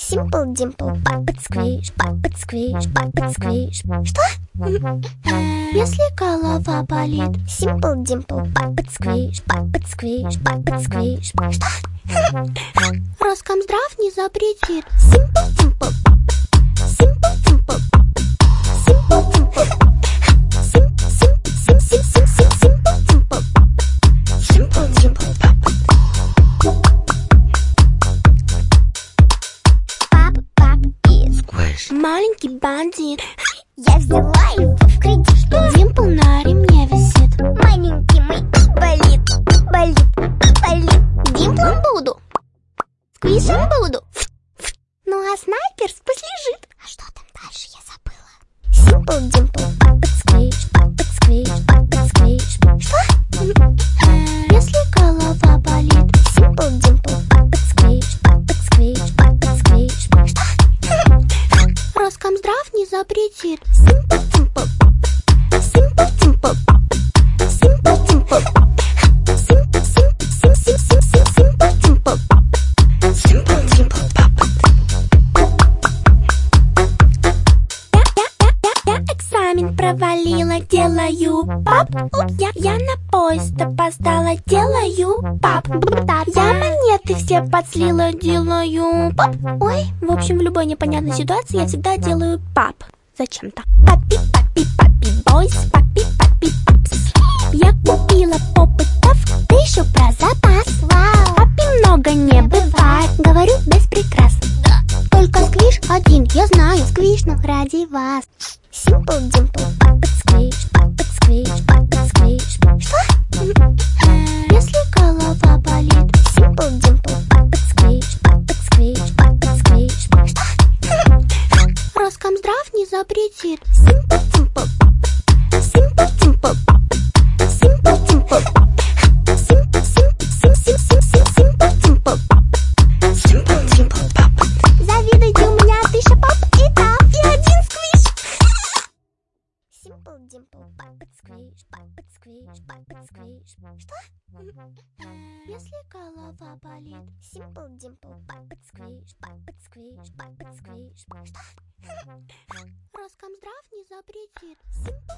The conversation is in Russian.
Simple Dimple, Puppet Squish, Puppet Squish, Puppet Squish. Что? Если голова болит, Simple Dimple, Puppet Squish, Puppet Squish, Puppet Squish. Что? Роскомздрав не запретит. Simple Dimple, Маленький бандит, Я взяла его в кредит. Димпл на ремне висит. Маленький мой болит, болит, болит. Димплом буду, сквишем буду. Ну а снайперс пусть лежит. А что там дальше, я забыла. Simple Dimple, я экзамен провалила, делаю пап. Я, я на поезд опоздала, делаю пап. Я монеты все подслила, делаю пап. Ой, в общем, в любой непонятной ситуации я всегда делаю пап. Зачем-то. Папи, папи, папи, бойс, папи, папи, папс. Я купила попытов, да еще про запас. Вау! Папи много не бывает, говорю без прикрас. Только сквиш один, я знаю, сквиш, но ради вас. Simple Dimple, Puppet Роскомздрав не запретит. Simple Dimple, Simple Dimple, Puppet Squish, Puppet Squish, Puppet Squish. Что? Если голова болит, Simple Dimple, Puppet Squish, Puppet Squish, Puppet Squish. Что? Роскомздрав не запретит. Dimple,